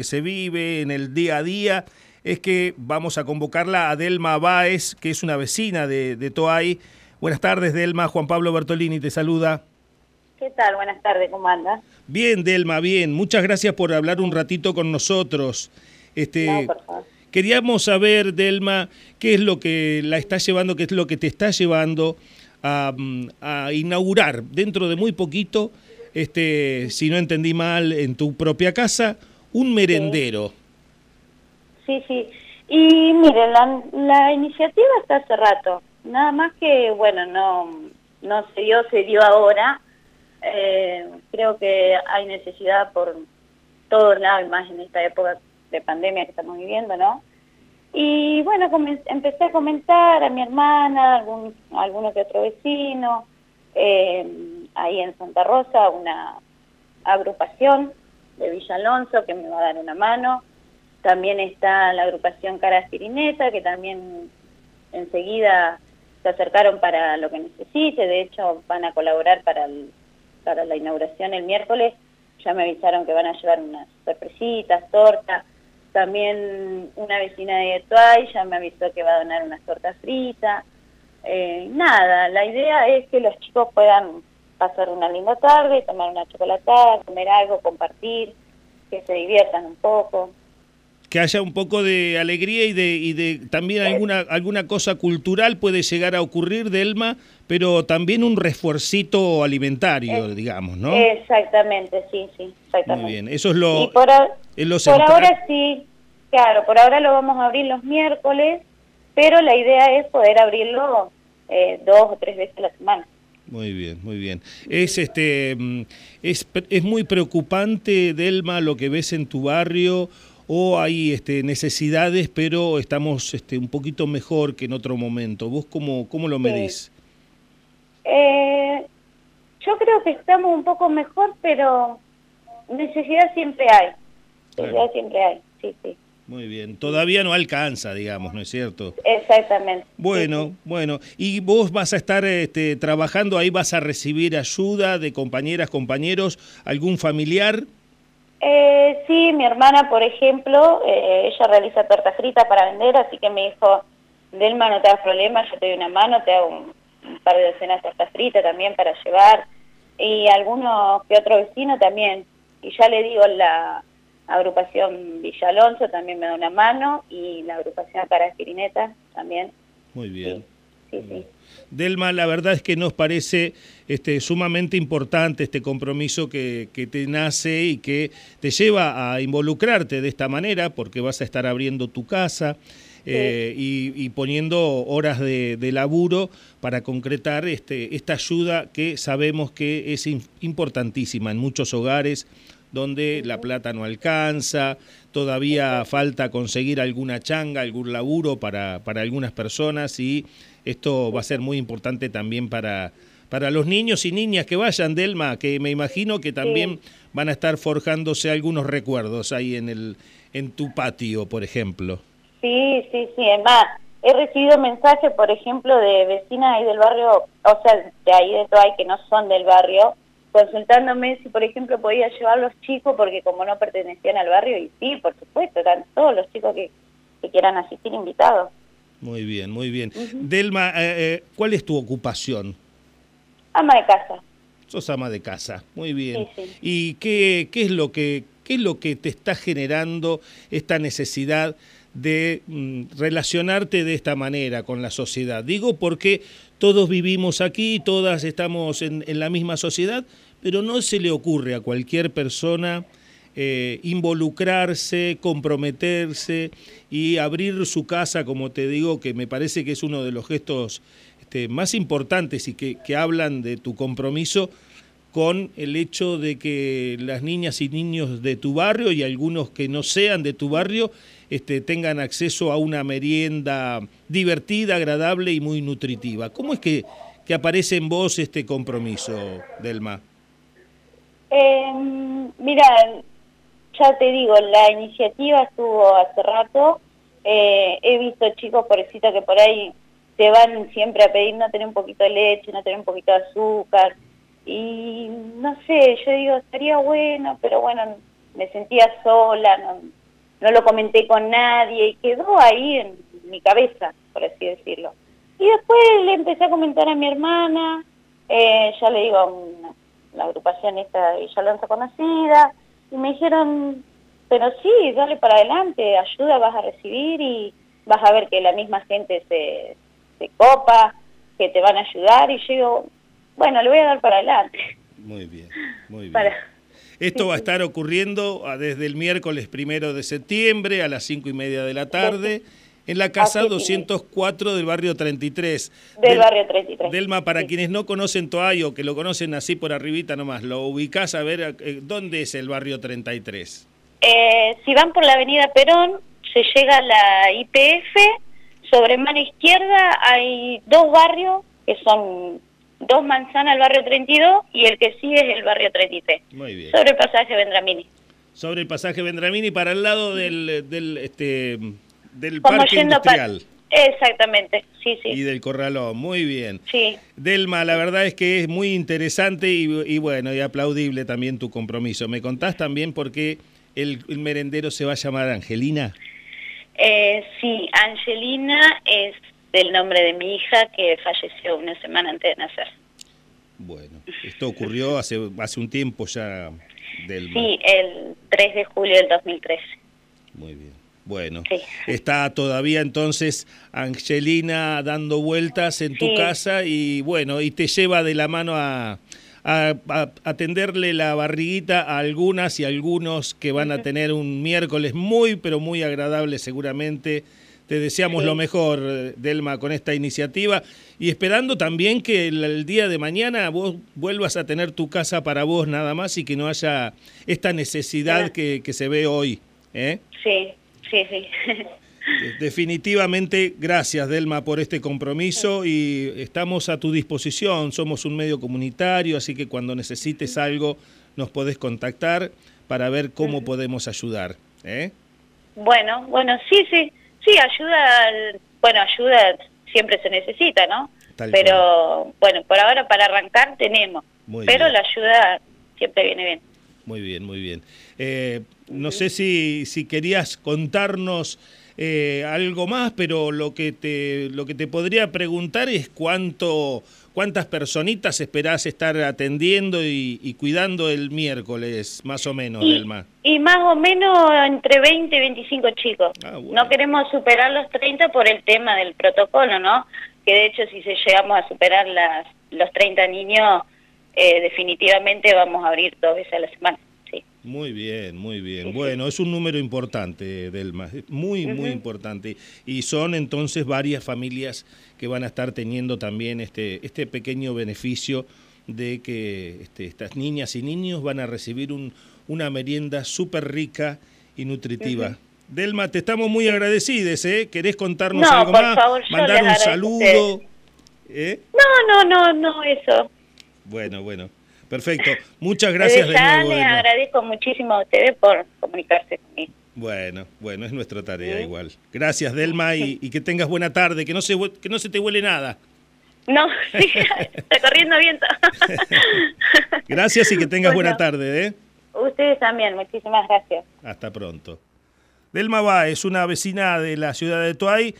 que se vive en el día a día, es que vamos a convocarla a Delma Báez, que es una vecina de, de Toay. Buenas tardes, Delma. Juan Pablo Bertolini te saluda. ¿Qué tal? Buenas tardes, ¿cómo andas? Bien, Delma, bien. Muchas gracias por hablar un ratito con nosotros. Este, Queríamos saber, Delma, qué es lo que la está llevando, qué es lo que te está llevando a, a inaugurar dentro de muy poquito, este, si no entendí mal, en tu propia casa, un merendero. Sí, sí. Y mire, la, la iniciativa está hace rato. Nada más que, bueno, no, no se dio, se dio ahora. Eh, creo que hay necesidad por todos lados, más en esta época de pandemia que estamos viviendo, ¿no? Y bueno, empecé a comentar a mi hermana, algún, a alguno que otro vecino, eh, ahí en Santa Rosa, una agrupación de Villa Alonso que me va a dar una mano. También está la agrupación Cara Pirineta, que también enseguida se acercaron para lo que necesite. De hecho, van a colaborar para, para la inauguración el miércoles. Ya me avisaron que van a llevar unas sorpresitas, tortas. También una vecina de Tuay ya me avisó que va a donar unas tortas fritas. Eh, nada, la idea es que los chicos puedan pasar una linda tarde, tomar una chocolatada, comer algo, compartir, que se diviertan un poco. Que haya un poco de alegría y de, y de también alguna, alguna cosa cultural puede llegar a ocurrir, Delma, pero también un refuercito alimentario, digamos, ¿no? Exactamente, sí, sí, exactamente. Muy bien, eso es lo... por, ahora sí, claro, por ahora lo vamos a abrir los miércoles, pero la idea es poder abrirlo eh, dos o tres veces a la semana. Muy bien, muy bien. Es este mm, es, es muy preocupante, Delma, lo que ves en tu barrio o hay este, necesidades, pero estamos este, un poquito mejor que en otro momento. ¿Vos cómo, cómo lo medís? Eh, yo creo que estamos un poco mejor, pero necesidad siempre hay. Necesidad siempre hay, sí, sí. Muy bien, todavía no alcanza, digamos, ¿no es cierto? Exactamente. Bueno, bueno, y vos vas a estar este, trabajando ahí, vas a recibir ayuda de compañeras, compañeros, algún familiar. Eh, sí, mi hermana, por ejemplo, eh, ella realiza torta frita para vender, así que me dijo, Delma, no te das problema, yo te doy una mano, te hago un, par de docenas de torta frita también para llevar, y algunos que otro vecino también, y ya le digo la agrupación Villa Alonso también me da una mano y la agrupación Cara Espirineta también. Muy bien. Sí, sí, Delma, la verdad es que nos parece este, sumamente importante este compromiso que, que, te nace y que te lleva a involucrarte de esta manera, porque vas a estar abriendo tu casa eh, y, poniendo horas de, de, laburo para concretar este, esta ayuda que sabemos que es importantísima en muchos hogares donde la plata no alcanza, todavía falta conseguir alguna changa, algún laburo para, para algunas personas y esto va a ser muy importante también para, para los niños y niñas que vayan, Delma, que me imagino que también van a estar forjándose algunos recuerdos ahí en, el, en tu patio, por ejemplo. Sí, sí, sí, además he recibido mensajes, por ejemplo, de vecinas ahí del barrio, o sea, de ahí de hay que no son del barrio, consultándome si, por ejemplo, podía llevar los chicos, porque como no pertenecían al barrio, y sí, por supuesto, están todos los chicos que, quieran asistir invitados. Muy bien, muy bien. Delma, eh, eh, ¿cuál es tu ocupación? Ama de casa. Sos ama de casa, muy bien. ¿Y qué, qué, es lo que, qué es lo que te está generando esta necesidad de mm, relacionarte de esta manera con la sociedad? Digo porque todos vivimos aquí, todas estamos en, en la misma sociedad, pero no se le ocurre a cualquier persona eh, involucrarse, comprometerse y abrir su casa, como te digo, que me parece que es uno de los gestos este, más importantes y que, que hablan de tu compromiso con el hecho de que las niñas y niños de tu barrio y algunos que no sean de tu barrio este, tengan acceso a una merienda divertida, agradable y muy nutritiva. ¿Cómo es que, que aparece en vos este compromiso, Delma? Eh, mira, ya te digo, la iniciativa estuvo hace rato. Eh, he visto chicos, pobrecitos, que por ahí se van siempre a pedir no tener un poquito de leche, no tener un poquito de azúcar y no sé, yo digo, estaría bueno, pero bueno, me sentía sola, no, no lo comenté con nadie y quedó ahí en mi cabeza, por así decirlo. Y después le empecé a comentar a mi hermana, eh, ya le digo una, la agrupación esta ya Lanza Conocida, y me dijeron, pero sí, dale para adelante, ayuda vas a recibir y vas a ver que la misma gente se, se copa, que te van a ayudar, y yo digo, bueno, le voy a dar para adelante. Muy bien, muy bien. Esto va a estar ocurriendo ah, desde el miércoles primero de septiembre a las cinco y media de la tarde en la casa 204 del barrio 33. Del, barrio 33. Delma, para quienes no conocen Toayo, que lo conocen así por arribita nomás, ¿lo ubicás a ver eh, dónde es el barrio 33? Eh, si van por la avenida Perón, se llega a la IPF, sobre mano izquierda hay dos barrios que son dos manzanas el barrio 32 y el que sigue es el barrio 33. Muy bien. Sobre el pasaje Vendramini. Sobre el pasaje Vendramini para el lado del, del este del parque industrial. Exactamente, sí, sí. Y del corralón, muy bien. Sí. Delma, la verdad es que es muy interesante y, bueno, y aplaudible también tu compromiso. ¿Me contás también por qué el, merendero se va a llamar Angelina? Eh, sí, Angelina es del nombre de mi hija que falleció una semana antes de nacer. Bueno, esto ocurrió hace, hace un tiempo ya, Delma. Sí, el 3 de julio del 2013. Muy bien. Bueno, está todavía entonces Angelina dando vueltas en tu casa y bueno, y te lleva de la mano a, a, atenderle la barriguita a algunas y algunos que van a tener un miércoles muy, pero muy agradable seguramente. Te deseamos lo mejor, Delma, con esta iniciativa y esperando también que el, día de mañana vos vuelvas a tener tu casa para vos nada más y que no haya esta necesidad que, que se ve hoy. ¿eh? Sí, sí, sí. Definitivamente, gracias Delma por este compromiso y estamos a tu disposición. Somos un medio comunitario, así que cuando necesites algo nos podés contactar para ver cómo podemos ayudar. ¿eh? Bueno, bueno, sí, sí, sí, ayuda, bueno, ayuda siempre se necesita, ¿no? Pero bueno, por ahora para arrancar tenemos, pero la ayuda siempre viene bien. Muy bien, muy bien. Eh, no sé si, si querías contarnos eh, algo más, pero lo que te, lo que te podría preguntar es cuánto, cuántas personitas esperás estar atendiendo y, cuidando el miércoles, más o menos, y, Delma. Y más o menos entre 20 y 25 chicos. Ah, no queremos superar los 30 por el tema del protocolo, ¿no? Que de hecho si se llegamos a superar las, los 30 niños, eh, definitivamente vamos a abrir dos veces a la semana. Muy bien, muy bien. Bueno, es un número importante, Delma, muy, muy importante. Y son entonces varias familias que van a estar teniendo también este, este pequeño beneficio de que este, estas niñas y niños van a recibir un, una merienda súper rica y nutritiva. Delma, te estamos muy agradecidos, ¿eh? ¿Querés contarnos algo más? ¿Mandar un saludo? ¿Eh? No, no, no, no, eso. Bueno, bueno. Perfecto. Muchas gracias de nuevo. Le agradezco muchísimo a ustedes por comunicarse conmigo. Bueno, bueno, es nuestra tarea igual. Gracias, Delma, y, que tengas buena tarde, que no se, que no se te huele nada. No, sí, está corriendo viento. gracias y que tengas buena tarde. ¿eh? Ustedes también, muchísimas gracias. Hasta pronto. Delma va, es una vecina de la ciudad de Toay.